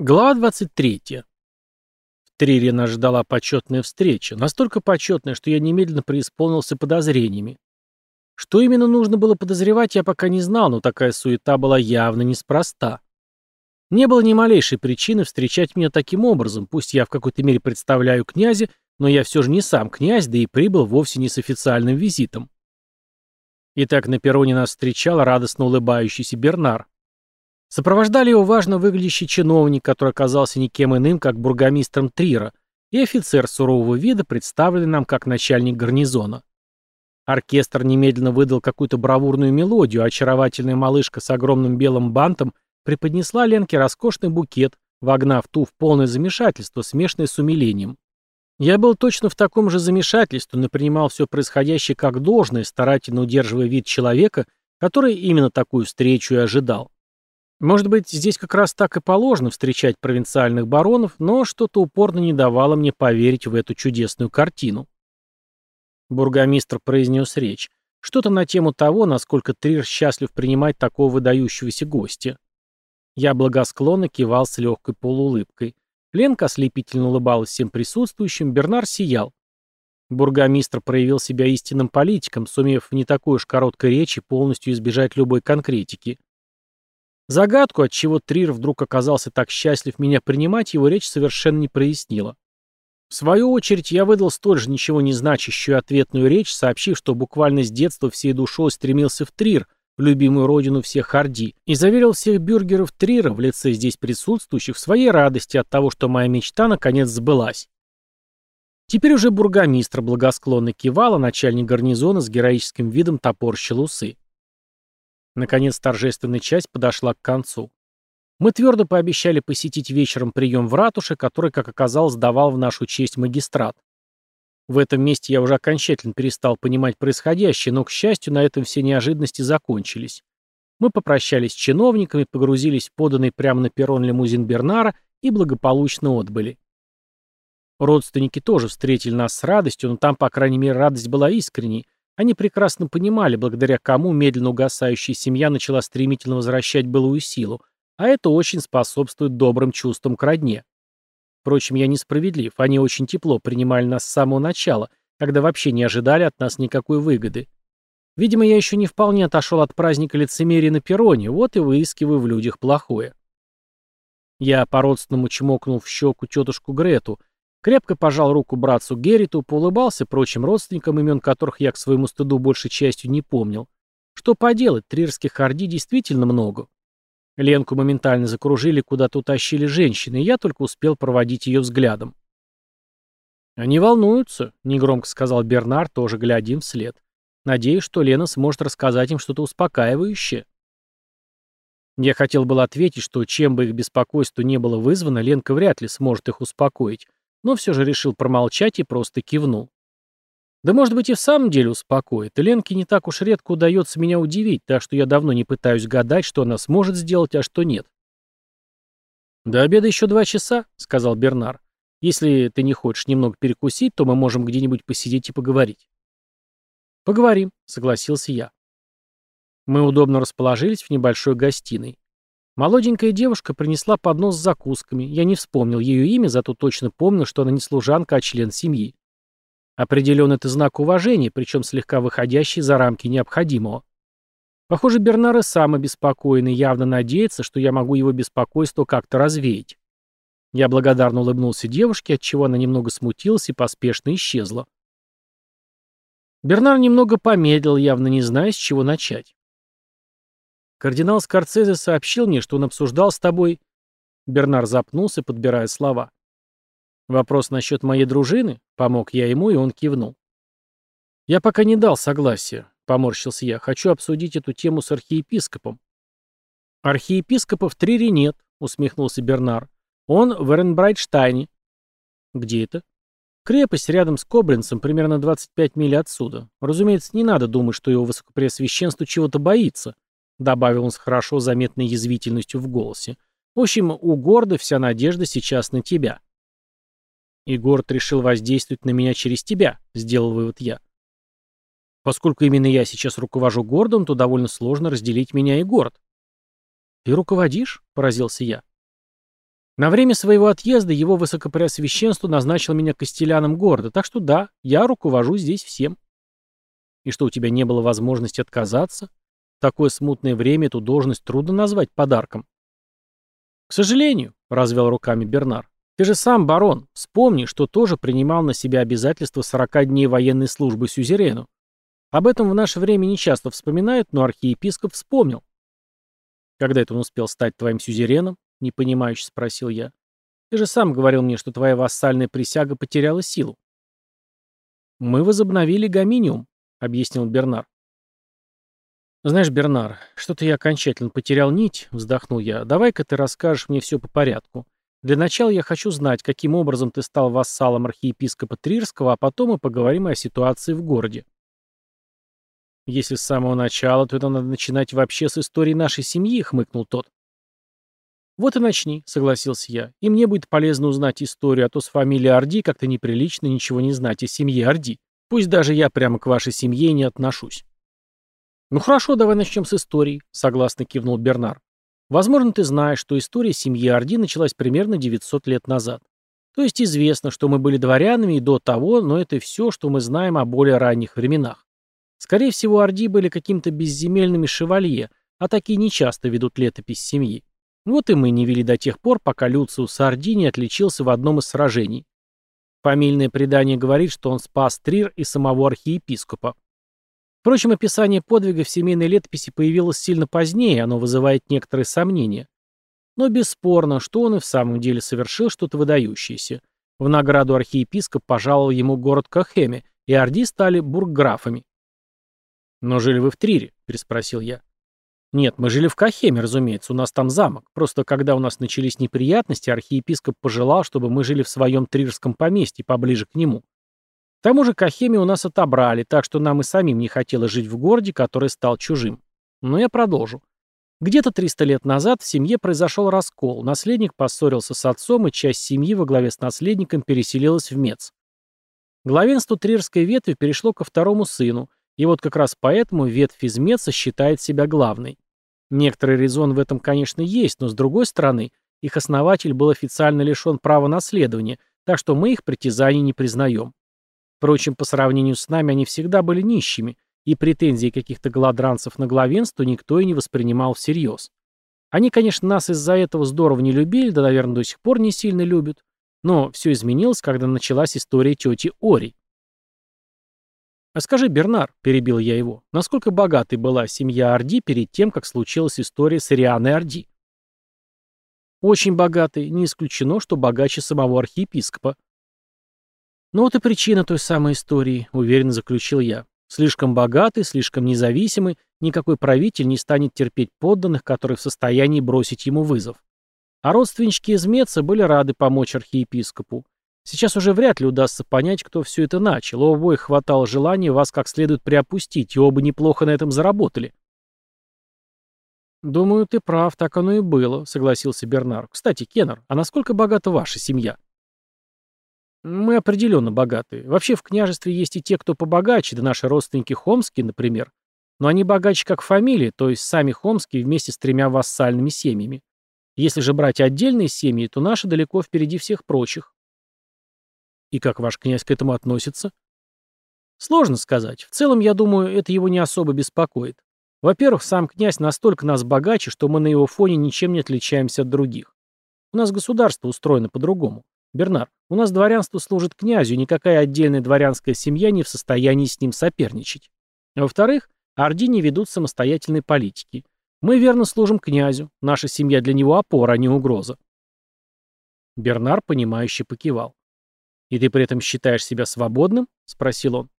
Глава 23. В Трире нас ждала почетная встреча, настолько почетная, что я немедленно преисполнился подозрениями. Что именно нужно было подозревать, я пока не знал, но такая суета была явно неспроста. Не было ни малейшей причины встречать меня таким образом, пусть я в какой-то мере представляю князя, но я все же не сам князь, да и прибыл вовсе не с официальным визитом. Итак, на перроне нас встречал радостно улыбающийся Бернар. Сопровождали его важно выглядящий чиновник, который оказался никем иным, как бургомистром Трира, и офицер сурового вида, представленный нам как начальник гарнизона. Оркестр немедленно выдал какую-то бравурную мелодию, а очаровательная малышка с огромным белым бантом преподнесла Ленке роскошный букет, вогнав ту в полное замешательство, смешанное с умилением. Я был точно в таком же замешательстве, но принимал все происходящее как должное, старательно удерживая вид человека, который именно такую встречу и ожидал. Может быть, здесь как раз так и положено встречать провинциальных баронов, но что-то упорно не давало мне поверить в эту чудесную картину. Бургомистр произнес речь. Что-то на тему того, насколько Трир счастлив принимать такого выдающегося гостя. Я благосклонно кивал с легкой полуулыбкой. Ленка ослепительно улыбалась всем присутствующим, Бернар сиял. Бургомистр проявил себя истинным политиком, сумев в не такой уж короткой речи полностью избежать любой конкретики. Загадку, от чего Трир вдруг оказался так счастлив меня принимать, его речь совершенно не прояснила. В свою очередь, я выдал столь же ничего не значащую ответную речь, сообщив, что буквально с детства всей душой стремился в Трир, в любимую родину всех Харди, и заверил всех бюргеров Трира в лице здесь присутствующих в своей радости от того, что моя мечта наконец сбылась. Теперь уже бургомистр благосклонно кивал, а начальник гарнизона с героическим видом топорщил усы. Наконец торжественная часть подошла к концу. Мы твердо пообещали посетить вечером прием в ратуше, который, как оказалось, давал в нашу честь магистрат. В этом месте я уже окончательно перестал понимать происходящее, но, к счастью, на этом все неожиданности закончились. Мы попрощались с чиновниками, погрузились в поданный прямо на перрон лимузин Бернара и благополучно отбыли. Родственники тоже встретили нас с радостью, но там, по крайней мере, радость была искренней, они прекрасно понимали, благодаря кому медленно угасающая семья начала стремительно возвращать былую силу, а это очень способствует добрым чувствам к родне. Впрочем, я несправедлив, они очень тепло принимали нас с самого начала, когда вообще не ожидали от нас никакой выгоды. Видимо, я еще не вполне отошел от праздника лицемерия на перроне, вот и выискиваю в людях плохое. Я по-родственному чмокнул в щеку тетушку Грету, Крепко пожал руку братцу Герриту, поулыбался прочим родственникам, имен которых я к своему стыду большей частью не помнил. Что поделать, трирских орди действительно много. Ленку моментально закружили, куда-то утащили женщины, и я только успел проводить ее взглядом. «Они волнуются», — негромко сказал Бернар, тоже глядя им вслед. «Надеюсь, что Лена сможет рассказать им что-то успокаивающее». Я хотел было ответить, что чем бы их беспокойство не было вызвано, Ленка вряд ли сможет их успокоить, но все же решил промолчать и просто кивнул. Да может быть и в самом деле успокоит. Ленке не так уж редко удается меня удивить, так что я давно не пытаюсь гадать, что она сможет сделать, а что нет. «До обеда еще два часа», — сказал Бернар. «Если ты не хочешь немного перекусить, то мы можем где-нибудь посидеть и поговорить». «Поговорим», — согласился я. Мы удобно расположились в небольшой гостиной. Молоденькая девушка принесла поднос с закусками. Я не вспомнил ее имя, зато точно помнил, что она не служанка, а член семьи. Определен это знак уважения, причем слегка выходящий за рамки необходимого. Похоже, Бернар и сам обеспокоенный, явно надеется, что я могу его беспокойство как-то развеять. Я благодарно улыбнулся девушке, отчего она немного смутилась и поспешно исчезла. Бернар немного помедлил, явно не зная, с чего начать. Кардинал Скорцезе сообщил мне, что он обсуждал с тобой...» Бернар запнулся, подбирая слова. «Вопрос насчет моей дружины?» Помог я ему, и он кивнул. «Я пока не дал согласия», — поморщился я. «Хочу обсудить эту тему с архиепископом». «Архиепископа в Трире нет», — усмехнулся Бернар. «Он в Эренбрайтштайне». «Где это?» «Крепость рядом с Кобринцем, примерно 25 миль отсюда. Разумеется, не надо думать, что его высокопреосвященство чего-то боится. — добавил он с хорошо заметной язвительностью в голосе. «В общем, у Горда вся надежда сейчас на тебя». «И Горд решил воздействовать на меня через тебя», — сделал вывод я. «Поскольку именно я сейчас руковожу Гордом, то довольно сложно разделить меня и Горд». «Ты руководишь?» — поразился я. На время своего отъезда его высокопреосвященство назначил меня костеляном города, так что да, я руковожу здесь всем. И что, у тебя не было возможности отказаться? В такое смутное время эту должность трудно назвать подарком. К сожалению, развел руками Бернар. Ты же сам барон. Вспомни, что тоже принимал на себя обязательства 40 дней военной службы сюзерену. Об этом в наше время не часто вспоминают, но архиепископ вспомнил. Когда это он успел стать твоим сюзереном? Непонимающе спросил я. Ты же сам говорил мне, что твоя вассальная присяга потеряла силу. Мы возобновили гоминиум, объяснил Бернар. «Знаешь, Бернар, что-то я окончательно потерял нить», — вздохнул я. «Давай-ка ты расскажешь мне все по порядку. Для начала я хочу знать, каким образом ты стал вассалом архиепископа Трирского, а потом мы поговорим о ситуации в городе». «Если с самого начала, то это надо начинать вообще с истории нашей семьи», — хмыкнул тот. «Вот и начни», — согласился я. «И мне будет полезно узнать историю, а то с фамилией Орди как-то неприлично ничего не знать о семье Орди. Пусть даже я прямо к вашей семье не отношусь». «Ну хорошо, давай начнем с истории», — согласно кивнул Бернар. «Возможно, ты знаешь, что история семьи Орди началась примерно 900 лет назад. То есть известно, что мы были дворянами и до того, но это все, что мы знаем о более ранних временах. Скорее всего, Орди были какими-то безземельными шевалье, а такие нечасто ведут летопись семьи. Вот и мы не вели до тех пор, пока Люциус Орди не отличился в одном из сражений. Фамильное предание говорит, что он спас Трир и самого архиепископа. Впрочем, описание подвига в семейной летописи появилось сильно позднее, оно вызывает некоторые сомнения. Но бесспорно, что он и в самом деле совершил что-то выдающееся. В награду архиепископ пожаловал ему город Кахеме, и орди стали бургграфами. «Но жили вы в Трире?» – переспросил я. «Нет, мы жили в Кахеме, разумеется, у нас там замок. Просто когда у нас начались неприятности, архиепископ пожелал, чтобы мы жили в своем трирском поместье, поближе к нему. Тому же Кахеми у нас отобрали, так что нам и самим не хотелось жить в городе, который стал чужим. Но я продолжу. Где-то 300 лет назад в семье произошел раскол, наследник поссорился с отцом, и часть семьи во главе с наследником переселилась в Мец. Главенство Трирской ветви перешло ко второму сыну, и вот как раз поэтому ветвь из Меца считает себя главной. Некоторый резон в этом, конечно, есть, но с другой стороны, их основатель был официально лишен права наследования, так что мы их притязаний не признаем. Впрочем, по сравнению с нами они всегда были нищими, и претензии каких-то голодранцев на главенство никто и не воспринимал всерьез. Они, конечно, нас из-за этого здорово не любили, да, наверное, до сих пор не сильно любят, но все изменилось, когда началась история тети Ори. «А скажи, Бернар», — перебил я его, — «насколько богатой была семья Орди перед тем, как случилась история с Ирианой Орди?» «Очень богатой, не исключено, что богаче самого архиепископа. «Ну вот и причина той самой истории», — уверенно заключил я. «Слишком богатый, слишком независимый, никакой правитель не станет терпеть подданных, которые в состоянии бросить ему вызов. А родственнички из Меца были рады помочь архиепископу. Сейчас уже вряд ли удастся понять, кто все это начал. У обоих хватало желания вас как следует приопустить, и оба неплохо на этом заработали». «Думаю, ты прав, так оно и было», — согласился Бернар. «Кстати, Кеннер, а насколько богата ваша семья?» Мы определенно богатые. Вообще в княжестве есть и те, кто побогаче, да наши родственники Хомские, например. Но они богаче как фамилии, то есть сами Хомские вместе с тремя вассальными семьями. Если же брать отдельные семьи, то наши далеко впереди всех прочих. И как ваш князь к этому относится? Сложно сказать. В целом, я думаю, это его не особо беспокоит. Во-первых, сам князь настолько нас богаче, что мы на его фоне ничем не отличаемся от других. У нас государство устроено по-другому. Бернар, у нас дворянство служит князю, никакая отдельная дворянская семья не в состоянии с ним соперничать. Во-вторых, орди не ведут самостоятельной политики. Мы верно служим князю, наша семья для него опора, а не угроза. Бернар, понимающе покивал. «И ты при этом считаешь себя свободным?» — спросил он.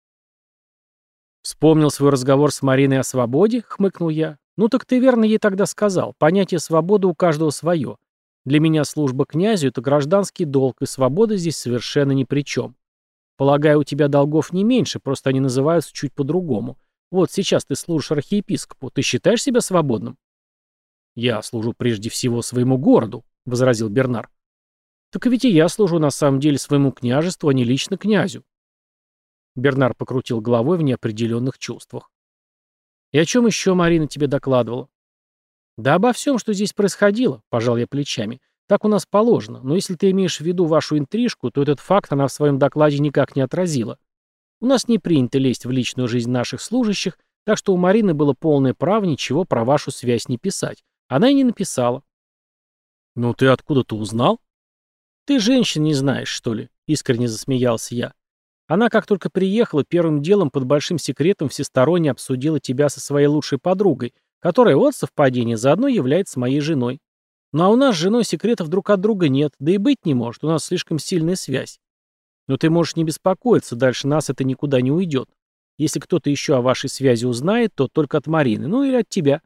«Вспомнил свой разговор с Мариной о свободе?» — хмыкнул я. «Ну так ты верно ей тогда сказал. Понятие свободы у каждого свое. Для меня служба князю — это гражданский долг, и свобода здесь совершенно ни при чем. Полагаю, у тебя долгов не меньше, просто они называются чуть по-другому. Вот сейчас ты служишь архиепископу, ты считаешь себя свободным? Я служу прежде всего своему городу, — возразил Бернар. Так ведь и я служу на самом деле своему княжеству, а не лично князю. Бернар покрутил головой в неопределенных чувствах. «И о чем еще Марина тебе докладывала?» «Да обо всем, что здесь происходило», — пожал я плечами. Так у нас положено, но если ты имеешь в виду вашу интрижку, то этот факт она в своем докладе никак не отразила. У нас не принято лезть в личную жизнь наших служащих, так что у Марины было полное право ничего про вашу связь не писать. Она и не написала. «Ну ты откуда-то узнал?» «Ты женщин не знаешь, что ли?» — искренне засмеялся я. Она, как только приехала, первым делом под большим секретом всесторонне обсудила тебя со своей лучшей подругой, которая от совпадения заодно является моей женой. Ну а у нас с женой секретов друг от друга нет, да и быть не может, у нас слишком сильная связь. Но ты можешь не беспокоиться, дальше нас это никуда не уйдет. Если кто-то еще о вашей связи узнает, то только от Марины, ну или от тебя.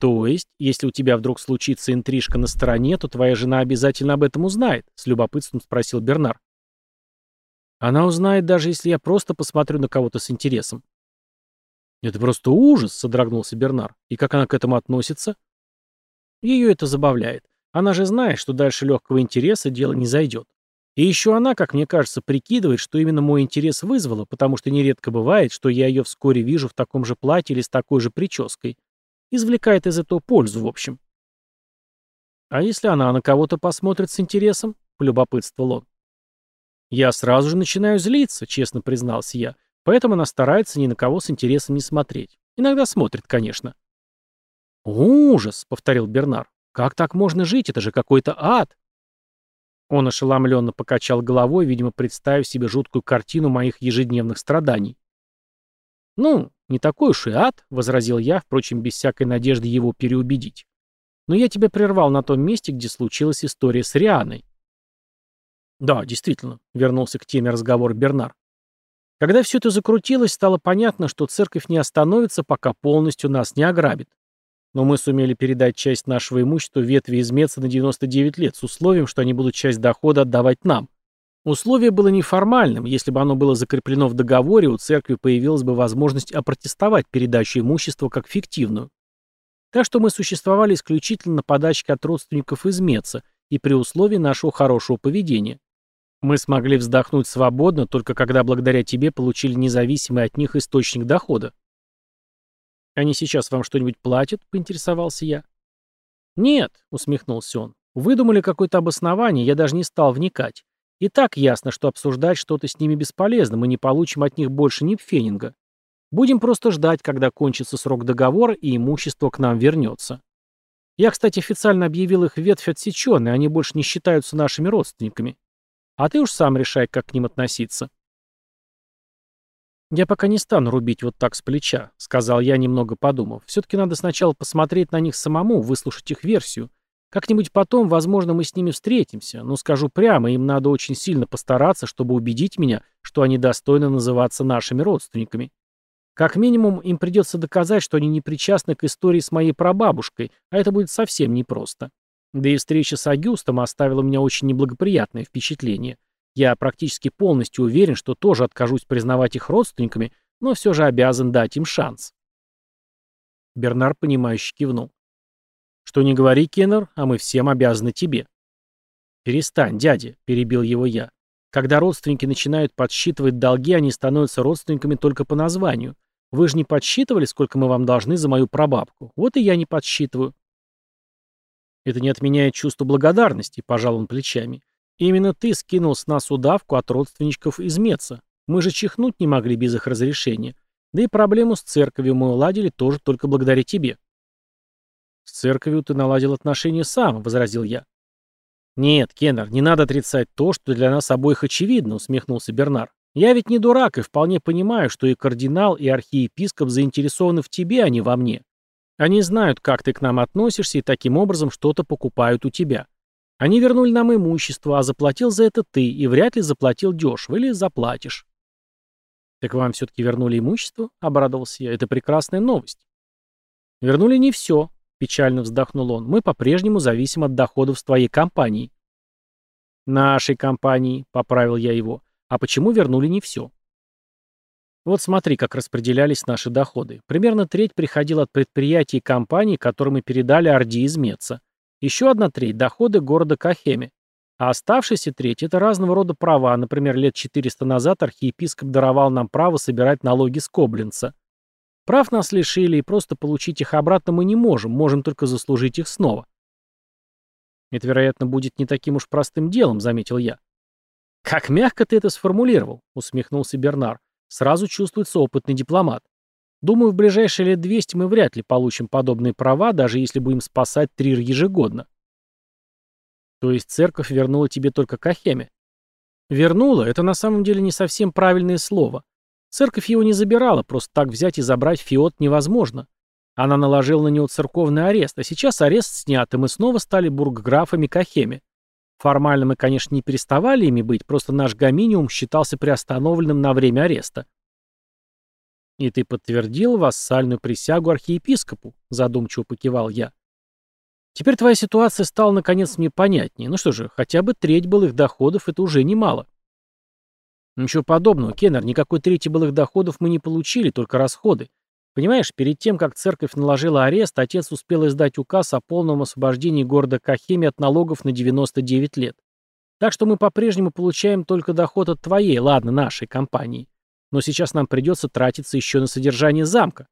То есть, если у тебя вдруг случится интрижка на стороне, то твоя жена обязательно об этом узнает, с любопытством спросил Бернар. Она узнает, даже если я просто посмотрю на кого-то с интересом. Это просто ужас, содрогнулся Бернар. И как она к этому относится? Ее это забавляет. Она же знает, что дальше легкого интереса дело не зайдет. И еще она, как мне кажется, прикидывает, что именно мой интерес вызвало, потому что нередко бывает, что я ее вскоре вижу в таком же платье или с такой же прической. Извлекает из этого пользу, в общем. А если она на кого-то посмотрит с интересом? Полюбопытствовал он. Я сразу же начинаю злиться, честно признался я, поэтому она старается ни на кого с интересом не смотреть. Иногда смотрит, конечно. «Ужас!» — повторил Бернар. «Как так можно жить? Это же какой-то ад!» Он ошеломленно покачал головой, видимо, представив себе жуткую картину моих ежедневных страданий. «Ну, не такой уж и ад», — возразил я, впрочем, без всякой надежды его переубедить. «Но я тебя прервал на том месте, где случилась история с Рианой». «Да, действительно», — вернулся к теме разговора Бернар. Когда все это закрутилось, стало понятно, что церковь не остановится, пока полностью нас не ограбит. Но мы сумели передать часть нашего имущества ветви из Меца на 99 лет с условием, что они будут часть дохода отдавать нам. Условие было неформальным, если бы оно было закреплено в договоре, у церкви появилась бы возможность опротестовать передачу имущества как фиктивную. Так что мы существовали исключительно на подачке от родственников из Меца и при условии нашего хорошего поведения. Мы смогли вздохнуть свободно, только когда благодаря тебе получили независимый от них источник дохода. «Они сейчас вам что-нибудь платят?» — поинтересовался я. «Нет», — усмехнулся он. «Выдумали какое-то обоснование, я даже не стал вникать. И так ясно, что обсуждать что-то с ними бесполезно, мы не получим от них больше ни пфенинга. Будем просто ждать, когда кончится срок договора и имущество к нам вернется. Я, кстати, официально объявил их ветвь отсеченной, они больше не считаются нашими родственниками. А ты уж сам решай, как к ним относиться». «Я пока не стану рубить вот так с плеча», — сказал я, немного подумав. «Все-таки надо сначала посмотреть на них самому, выслушать их версию. Как-нибудь потом, возможно, мы с ними встретимся, но скажу прямо, им надо очень сильно постараться, чтобы убедить меня, что они достойны называться нашими родственниками. Как минимум, им придется доказать, что они не причастны к истории с моей прабабушкой, а это будет совсем непросто. Да и встреча с Агюстом оставила у меня очень неблагоприятное впечатление. Я практически полностью уверен, что тоже откажусь признавать их родственниками, но все же обязан дать им шанс. Бернар, понимающе кивнул. «Что не говори, Кеннер, а мы всем обязаны тебе». «Перестань, дядя», — перебил его я. «Когда родственники начинают подсчитывать долги, они становятся родственниками только по названию. Вы же не подсчитывали, сколько мы вам должны за мою прабабку. Вот и я не подсчитываю». «Это не отменяет чувство благодарности», — пожал он плечами. Именно ты скинул с нас удавку от родственничков из Меца. Мы же чихнуть не могли без их разрешения. Да и проблему с церковью мы уладили тоже только благодаря тебе. С церковью ты наладил отношения сам, возразил я. Нет, Кеннер, не надо отрицать то, что для нас обоих очевидно, усмехнулся Бернар. Я ведь не дурак и вполне понимаю, что и кардинал, и архиепископ заинтересованы в тебе, а не во мне. Они знают, как ты к нам относишься, и таким образом что-то покупают у тебя. Они вернули нам имущество, а заплатил за это ты, и вряд ли заплатил дешево, или заплатишь. Так вам все-таки вернули имущество? Обрадовался я. Это прекрасная новость. Вернули не все, печально вздохнул он. Мы по-прежнему зависим от доходов с твоей компании. Нашей компании, поправил я его. А почему вернули не все? Вот смотри, как распределялись наши доходы. Примерно треть приходила от предприятий и компаний, которые мы передали Орди из Меца. Еще одна треть – доходы города Кахеме. А оставшаяся треть – это разного рода права. Например, лет 400 назад архиепископ даровал нам право собирать налоги с Коблинца. Прав нас лишили, и просто получить их обратно мы не можем, можем только заслужить их снова. Это, вероятно, будет не таким уж простым делом, заметил я. Как мягко ты это сформулировал, усмехнулся Бернар. Сразу чувствуется опытный дипломат. Думаю, в ближайшие лет 200 мы вряд ли получим подобные права, даже если будем спасать Трир ежегодно. То есть церковь вернула тебе только Кахеме? Вернула — это на самом деле не совсем правильное слово. Церковь его не забирала, просто так взять и забрать Фиот невозможно. Она наложила на него церковный арест, а сейчас арест снят, и мы снова стали бургграфами Кахеме. Формально мы, конечно, не переставали ими быть, просто наш гоминиум считался приостановленным на время ареста. «И ты подтвердил вассальную присягу архиепископу?» — задумчиво покивал я. «Теперь твоя ситуация стала, наконец, мне понятнее. Ну что же, хотя бы треть былых доходов — это уже немало». «Ничего подобного, Кеннер, никакой трети былых доходов мы не получили, только расходы. Понимаешь, перед тем, как церковь наложила арест, отец успел издать указ о полном освобождении города Кахеми от налогов на 99 лет. Так что мы по-прежнему получаем только доход от твоей, ладно, нашей компании. Но сейчас нам придется тратиться еще на содержание замка.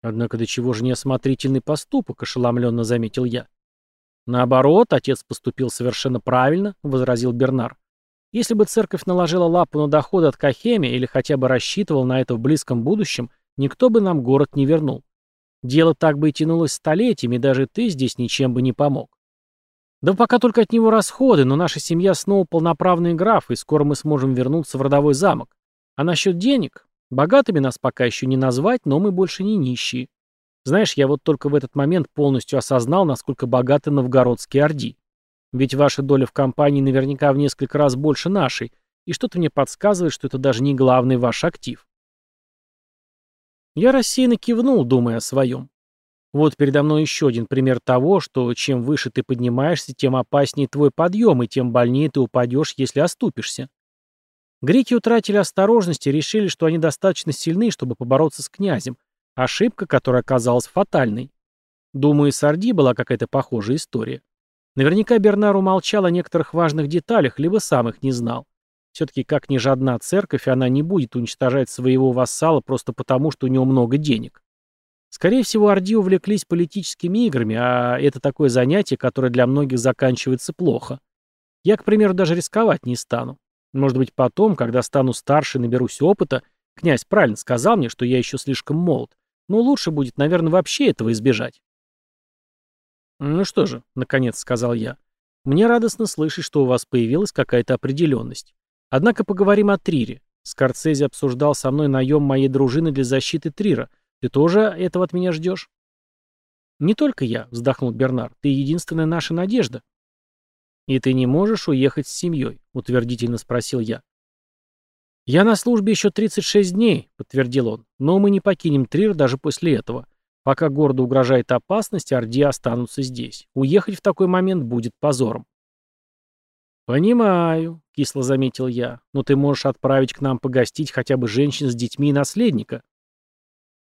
Однако до чего же неосмотрительный поступок, ошеломленно заметил я. Наоборот, отец поступил совершенно правильно, возразил Бернар. Если бы церковь наложила лапу на доходы от Кахеми или хотя бы рассчитывал на это в близком будущем, никто бы нам город не вернул. Дело так бы и тянулось столетиями, даже ты здесь ничем бы не помог. Да пока только от него расходы, но наша семья снова полноправный граф, и скоро мы сможем вернуться в родовой замок. А насчет денег? Богатыми нас пока еще не назвать, но мы больше не нищие. Знаешь, я вот только в этот момент полностью осознал, насколько богаты новгородские орди. Ведь ваша доля в компании наверняка в несколько раз больше нашей, и что-то мне подсказывает, что это даже не главный ваш актив. Я рассеянно кивнул, думая о своем. Вот передо мной еще один пример того, что чем выше ты поднимаешься, тем опаснее твой подъем, и тем больнее ты упадешь, если оступишься. Греки утратили осторожность и решили, что они достаточно сильны, чтобы побороться с князем. Ошибка, которая оказалась фатальной. Думаю, с Орди была какая-то похожая история. Наверняка Бернар умолчал о некоторых важных деталях, либо сам их не знал. Все-таки как ни жадна церковь, она не будет уничтожать своего вассала просто потому, что у него много денег. Скорее всего, Орди увлеклись политическими играми, а это такое занятие, которое для многих заканчивается плохо. Я, к примеру, даже рисковать не стану. Может быть, потом, когда стану старше и наберусь опыта, князь правильно сказал мне, что я еще слишком молод, но лучше будет, наверное, вообще этого избежать. «Ну что же», — наконец сказал я, — «мне радостно слышать, что у вас появилась какая-то определенность. Однако поговорим о Трире. Скорцези обсуждал со мной наем моей дружины для защиты Трира. Ты тоже этого от меня ждешь? Не только я, вздохнул Бернар. Ты единственная наша надежда. И ты не можешь уехать с семьей, утвердительно спросил я. «Я на службе еще 36 дней», — подтвердил он, — «но мы не покинем Трир даже после этого. Пока городу угрожает опасность, Орди останутся здесь. Уехать в такой момент будет позором». «Понимаю», — кисло заметил я, — «но ты можешь отправить к нам погостить хотя бы женщин с детьми и наследника».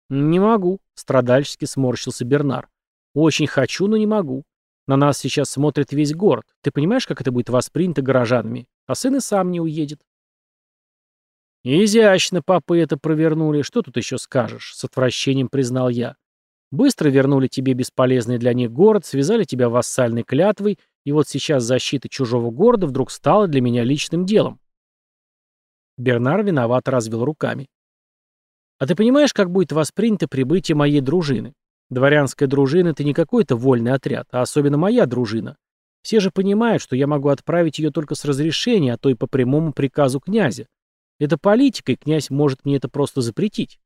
«Не могу», — страдальчески сморщился Бернар. «Очень хочу, но не могу. На нас сейчас смотрит весь город. Ты понимаешь, как это будет воспринято горожанами? А сын и сам не уедет». «Изящно папы это провернули. Что тут еще скажешь?» — с отвращением признал я. «Быстро вернули тебе бесполезный для них город, связали тебя вассальной клятвой — и вот сейчас защита чужого города вдруг стала для меня личным делом. Бернар виновато развел руками. А ты понимаешь, как будет воспринято прибытие моей дружины? Дворянская дружина — это не какой-то вольный отряд, а особенно моя дружина. Все же понимают, что я могу отправить ее только с разрешения, а то и по прямому приказу князя. Это политика, и князь может мне это просто запретить.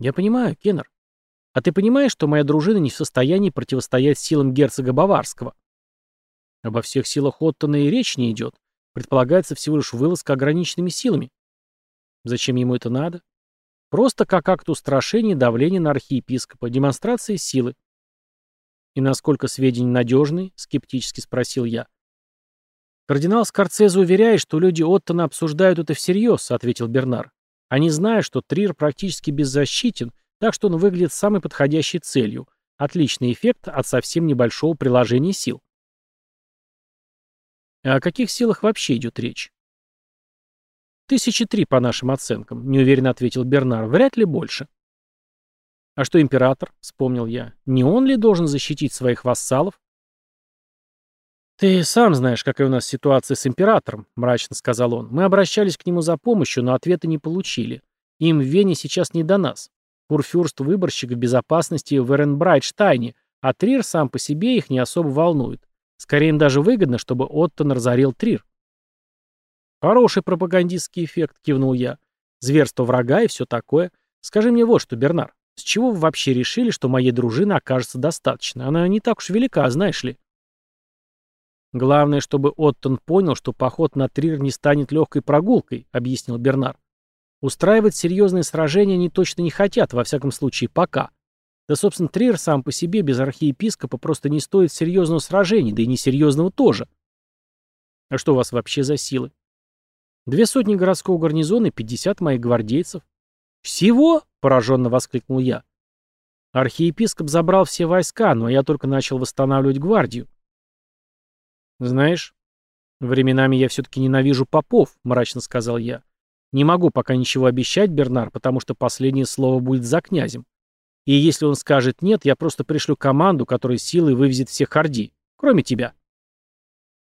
Я понимаю, Кеннер. А ты понимаешь, что моя дружина не в состоянии противостоять силам герцога Баварского? Обо всех силах Оттона и речь не идет. Предполагается всего лишь вылазка ограниченными силами. Зачем ему это надо? Просто как акт устрашения давления на архиепископа, демонстрация силы. «И насколько сведения надежны?» — скептически спросил я. «Кардинал Скорцезе уверяет, что люди Оттона обсуждают это всерьез», — ответил Бернар. «Они знают, что Трир практически беззащитен, так что он выглядит самой подходящей целью. Отличный эффект от совсем небольшого приложения сил». А о каких силах вообще идет речь? Тысячи три по нашим оценкам, неуверенно ответил Бернар, вряд ли больше. А что император, вспомнил я, не он ли должен защитить своих вассалов? «Ты сам знаешь, какая у нас ситуация с императором», — мрачно сказал он. «Мы обращались к нему за помощью, но ответа не получили. Им в Вене сейчас не до нас. Курфюрст-выборщик в безопасности в Эренбрайтштайне, а Трир сам по себе их не особо волнует. Скорее им даже выгодно, чтобы Оттон разорил Трир». «Хороший пропагандистский эффект», — кивнул я. «Зверство врага и все такое. Скажи мне вот что, Бернар, с чего вы вообще решили, что моей дружины окажется достаточно? Она не так уж велика, знаешь ли?» «Главное, чтобы Оттон понял, что поход на Трир не станет легкой прогулкой», — объяснил Бернар. «Устраивать серьезные сражения они точно не хотят, во всяком случае, пока. Да, собственно, Трир сам по себе без архиепископа просто не стоит серьезного сражения, да и несерьезного тоже». «А что у вас вообще за силы?» «Две сотни городского гарнизона и пятьдесят моих гвардейцев». «Всего?» — пораженно воскликнул я. «Архиепископ забрал все войска, но я только начал восстанавливать гвардию». «Знаешь, временами я все-таки ненавижу попов», — мрачно сказал я. «Не могу пока ничего обещать, Бернар, потому что последнее слово будет за князем. И если он скажет «нет», я просто пришлю команду, которая силой вывезет всех орди, кроме тебя».